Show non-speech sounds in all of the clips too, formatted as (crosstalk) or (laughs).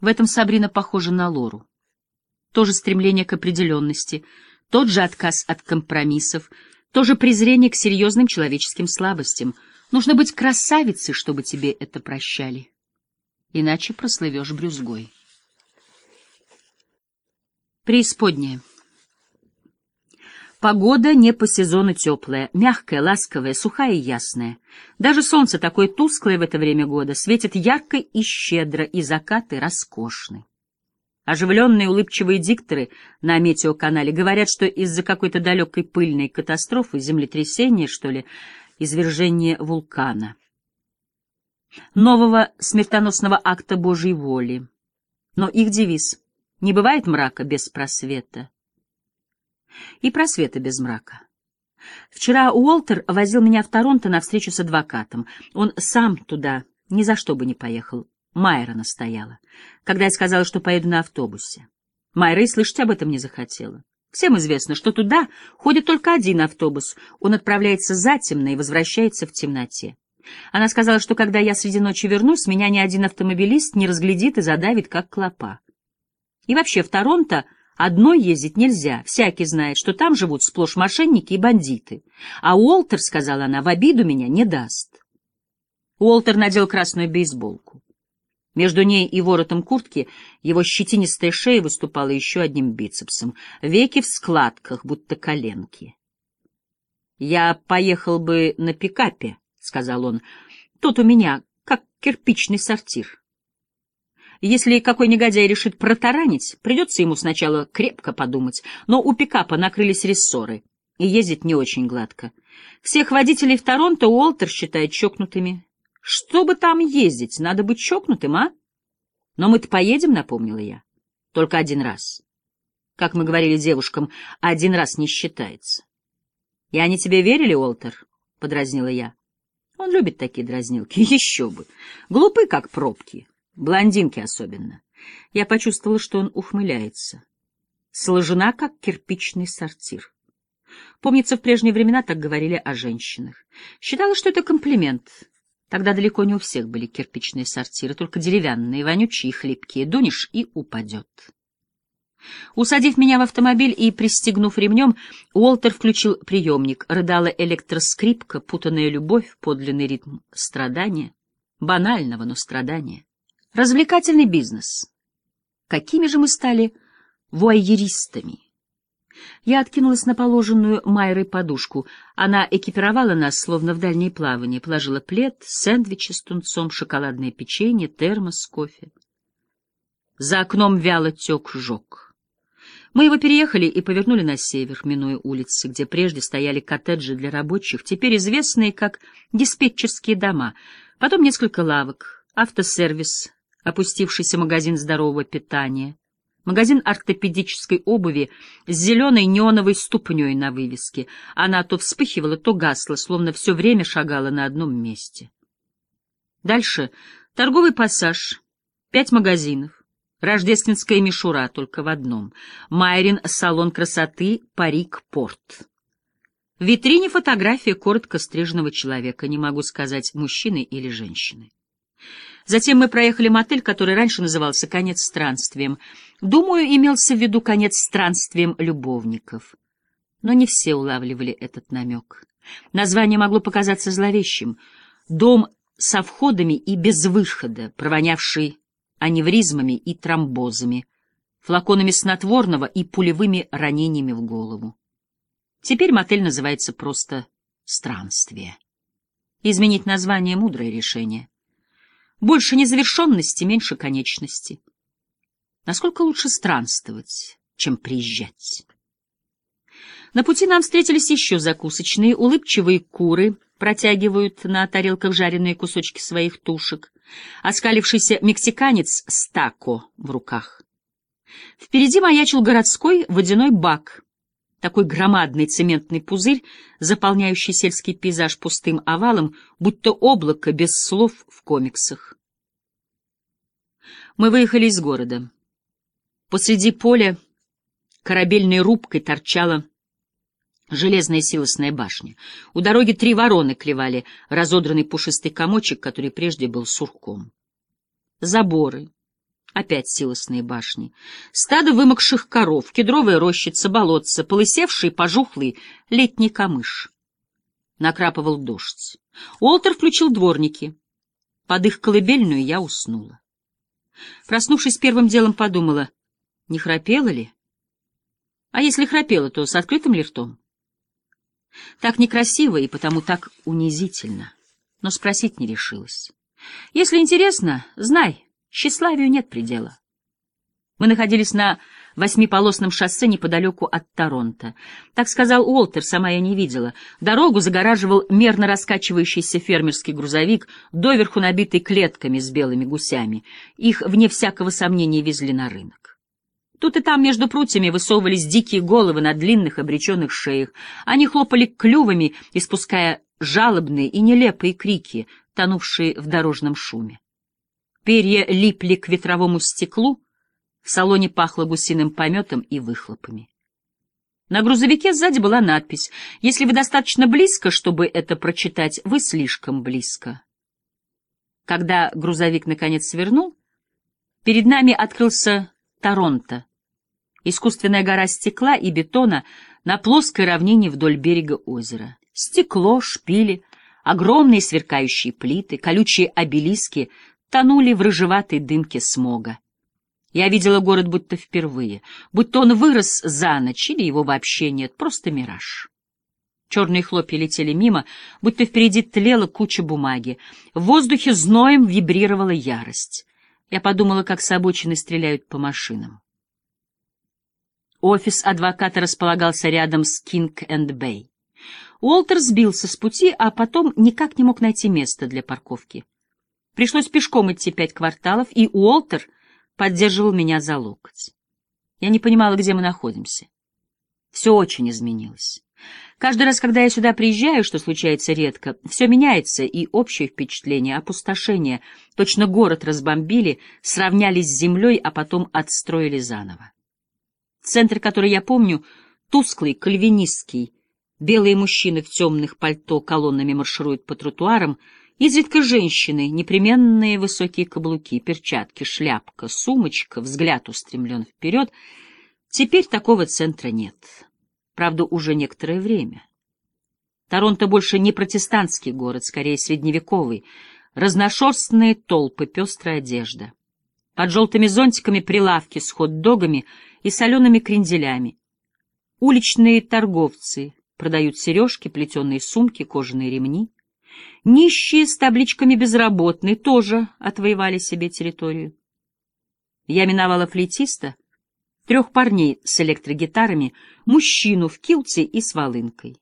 В этом Сабрина похожа на Лору. То же стремление к определенности, тот же отказ от компромиссов, то же презрение к серьезным человеческим слабостям. Нужно быть красавицей, чтобы тебе это прощали. Иначе прослывешь брюзгой. Преисподняя. Погода не по сезону теплая, мягкая, ласковая, сухая и ясная. Даже солнце такое тусклое в это время года светит ярко и щедро, и закаты роскошны. Оживленные улыбчивые дикторы на метеоканале говорят, что из-за какой-то далекой пыльной катастрофы, землетрясения, что ли, извержения вулкана. Нового смертоносного акта Божьей воли. Но их девиз «Не бывает мрака без просвета» и просвета без мрака. Вчера Уолтер возил меня в Торонто на встречу с адвокатом. Он сам туда ни за что бы не поехал. Майра настояла, когда я сказала, что поеду на автобусе. Майра и слышать об этом не захотела. Всем известно, что туда ходит только один автобус. Он отправляется затемно и возвращается в темноте. Она сказала, что когда я среди ночи вернусь, меня ни один автомобилист не разглядит и задавит, как клопа. И вообще в Торонто Одной ездить нельзя, всякий знает, что там живут сплошь мошенники и бандиты. А Уолтер, — сказала она, — в обиду меня не даст. Уолтер надел красную бейсболку. Между ней и воротом куртки его щетинистая шея выступала еще одним бицепсом, веки в складках, будто коленки. — Я поехал бы на пикапе, — сказал он. — Тут у меня как кирпичный сортир. Если какой негодяй решит протаранить, придется ему сначала крепко подумать, но у пикапа накрылись рессоры, и ездить не очень гладко. Всех водителей в Торонто Уолтер считает чокнутыми. Чтобы там ездить, надо быть чокнутым, а? Но мы-то поедем, напомнила я. Только один раз. Как мы говорили девушкам, один раз не считается. И они тебе верили, Уолтер? — подразнила я. Он любит такие дразнилки. (laughs) Еще бы. Глупы, как пробки. Блондинки особенно. Я почувствовала, что он ухмыляется. Сложена, как кирпичный сортир. Помнится, в прежние времена так говорили о женщинах. Считала, что это комплимент. Тогда далеко не у всех были кирпичные сортиры, только деревянные, вонючие хлипкие. Дунешь и упадет. Усадив меня в автомобиль и пристегнув ремнем, Уолтер включил приемник. Рыдала электроскрипка, путанная любовь, подлинный ритм страдания. Банального, но страдания. Развлекательный бизнес. Какими же мы стали вуайеристами? Я откинулась на положенную Майрой подушку. Она экипировала нас, словно в дальнее плавание, положила плед, сэндвичи с тунцом, шоколадное печенье, термос кофе. За окном вяло тек жог. Мы его переехали и повернули на север, минуя улицы, где прежде стояли коттеджи для рабочих, теперь известные как диспетчерские дома, потом несколько лавок, автосервис, опустившийся магазин здорового питания, магазин ортопедической обуви с зеленой неоновой ступней на вывеске. Она то вспыхивала, то гасла, словно все время шагала на одном месте. Дальше торговый пассаж, пять магазинов, рождественская мишура только в одном, Майрин салон красоты, парик, порт. В витрине фотография коротко стриженного человека, не могу сказать, мужчины или женщины. Затем мы проехали мотель, который раньше назывался «Конец странствием». Думаю, имелся в виду конец странствием любовников. Но не все улавливали этот намек. Название могло показаться зловещим. Дом со входами и без выхода, провонявший аневризмами и тромбозами, флаконами снотворного и пулевыми ранениями в голову. Теперь мотель называется просто «Странствие». Изменить название — мудрое решение. Больше незавершенности, меньше конечности. Насколько лучше странствовать, чем приезжать? На пути нам встретились еще закусочные, улыбчивые куры протягивают на тарелках жареные кусочки своих тушек, оскалившийся мексиканец с тако в руках. Впереди маячил городской водяной бак, такой громадный цементный пузырь, заполняющий сельский пейзаж пустым овалом, будто облако без слов в комиксах. Мы выехали из города. Посреди поля корабельной рубкой торчала железная силосная башня. У дороги три вороны клевали разодранный пушистый комочек, который прежде был сурком. Заборы, Опять силосные башни. Стадо вымокших коров, кедровая рощица, болотца, полысевший, пожухлый летний камыш. Накрапывал дождь. Уолтер включил дворники. Под их колыбельную я уснула. Проснувшись первым делом, подумала, не храпела ли? А если храпела, то с открытым ли ртом? Так некрасиво и потому так унизительно. Но спросить не решилась. Если интересно, знай, Тщеславию нет предела. Мы находились на восьмиполосном шоссе неподалеку от Торонто. Так сказал Уолтер, сама я не видела. Дорогу загораживал мерно раскачивающийся фермерский грузовик, доверху набитый клетками с белыми гусями. Их, вне всякого сомнения, везли на рынок. Тут и там между прутьями высовывались дикие головы на длинных обреченных шеях. Они хлопали клювами, испуская жалобные и нелепые крики, тонувшие в дорожном шуме. Перья липли к ветровому стеклу, в салоне пахло гусиным пометом и выхлопами. На грузовике сзади была надпись «Если вы достаточно близко, чтобы это прочитать, вы слишком близко». Когда грузовик наконец свернул, перед нами открылся Торонто, искусственная гора стекла и бетона на плоской равнине вдоль берега озера. Стекло, шпили, огромные сверкающие плиты, колючие обелиски тонули в рыжеватой дымке смога. Я видела город будто впервые, будто он вырос за ночь или его вообще нет, просто мираж. Черные хлопья летели мимо, будто впереди тлела куча бумаги. В воздухе зноем вибрировала ярость. Я подумала, как с обочины стреляют по машинам. Офис адвоката располагался рядом с Кинг энд Бэй. Уолтер сбился с пути, а потом никак не мог найти место для парковки. Пришлось пешком идти пять кварталов, и Уолтер поддерживал меня за локоть. Я не понимала, где мы находимся. Все очень изменилось. Каждый раз, когда я сюда приезжаю, что случается редко, все меняется, и общее впечатление — опустошение. Точно город разбомбили, сравняли с землей, а потом отстроили заново. Центр, который я помню, тусклый, кальвинистский. Белые мужчины в темных пальто колоннами маршируют по тротуарам — Изредка женщины, непременные высокие каблуки, перчатки, шляпка, сумочка, взгляд устремлен вперед. Теперь такого центра нет. Правда, уже некоторое время. Торонто больше не протестантский город, скорее средневековый. Разношерстные толпы, пестрая одежда. Под желтыми зонтиками прилавки с хот-догами и солеными кренделями. Уличные торговцы продают сережки, плетеные сумки, кожаные ремни. Нищие с табличками «безработный» тоже отвоевали себе территорию. Я миновала флейтиста, трех парней с электрогитарами, мужчину в килте и с волынкой.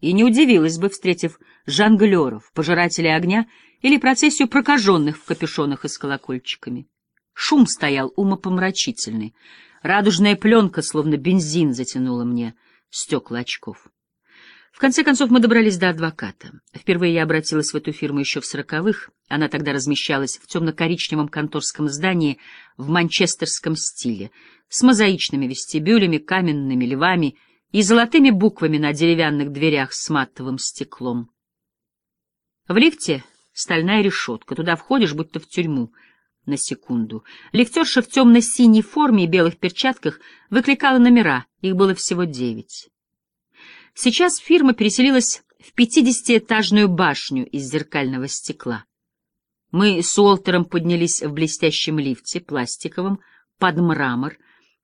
И не удивилась бы, встретив жонглеров, пожирателей огня или процессию прокаженных в капюшонах и с колокольчиками. Шум стоял умопомрачительный. Радужная пленка, словно бензин, затянула мне стекла очков. В конце концов мы добрались до адвоката. Впервые я обратилась в эту фирму еще в сороковых. Она тогда размещалась в темно-коричневом конторском здании в манчестерском стиле, с мозаичными вестибюлями, каменными львами и золотыми буквами на деревянных дверях с матовым стеклом. В лифте стальная решетка. Туда входишь, будто в тюрьму, на секунду. Лифтерша в темно-синей форме и белых перчатках выкликала номера. Их было всего девять. Сейчас фирма переселилась в пятидесятиэтажную башню из зеркального стекла. Мы с Уолтером поднялись в блестящем лифте, пластиковом, под мрамор,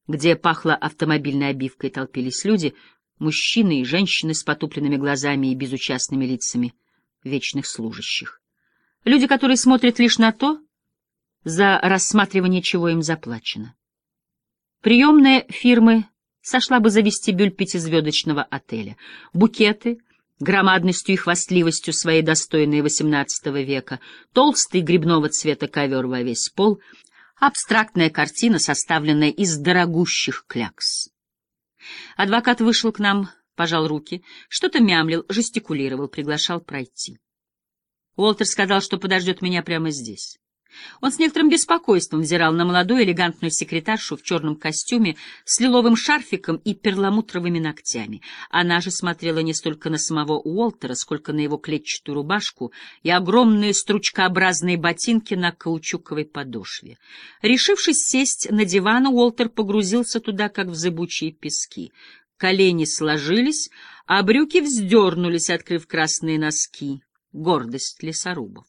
где пахло автомобильной обивкой, толпились люди, мужчины и женщины с потупленными глазами и безучастными лицами вечных служащих. Люди, которые смотрят лишь на то, за рассматривание чего им заплачено. Приемная фирмы сошла бы за вестибюль пятизвездочного отеля. Букеты, громадностью и хвастливостью своей достойные XVIII века, толстый грибного цвета ковер во весь пол, абстрактная картина, составленная из дорогущих клякс. Адвокат вышел к нам, пожал руки, что-то мямлил, жестикулировал, приглашал пройти. Уолтер сказал, что подождет меня прямо здесь. Он с некоторым беспокойством взирал на молодую элегантную секретаршу в черном костюме с лиловым шарфиком и перламутровыми ногтями. Она же смотрела не столько на самого Уолтера, сколько на его клетчатую рубашку и огромные стручкообразные ботинки на каучуковой подошве. Решившись сесть на диван, Уолтер погрузился туда, как в зыбучие пески. Колени сложились, а брюки вздернулись, открыв красные носки. Гордость лесорубов.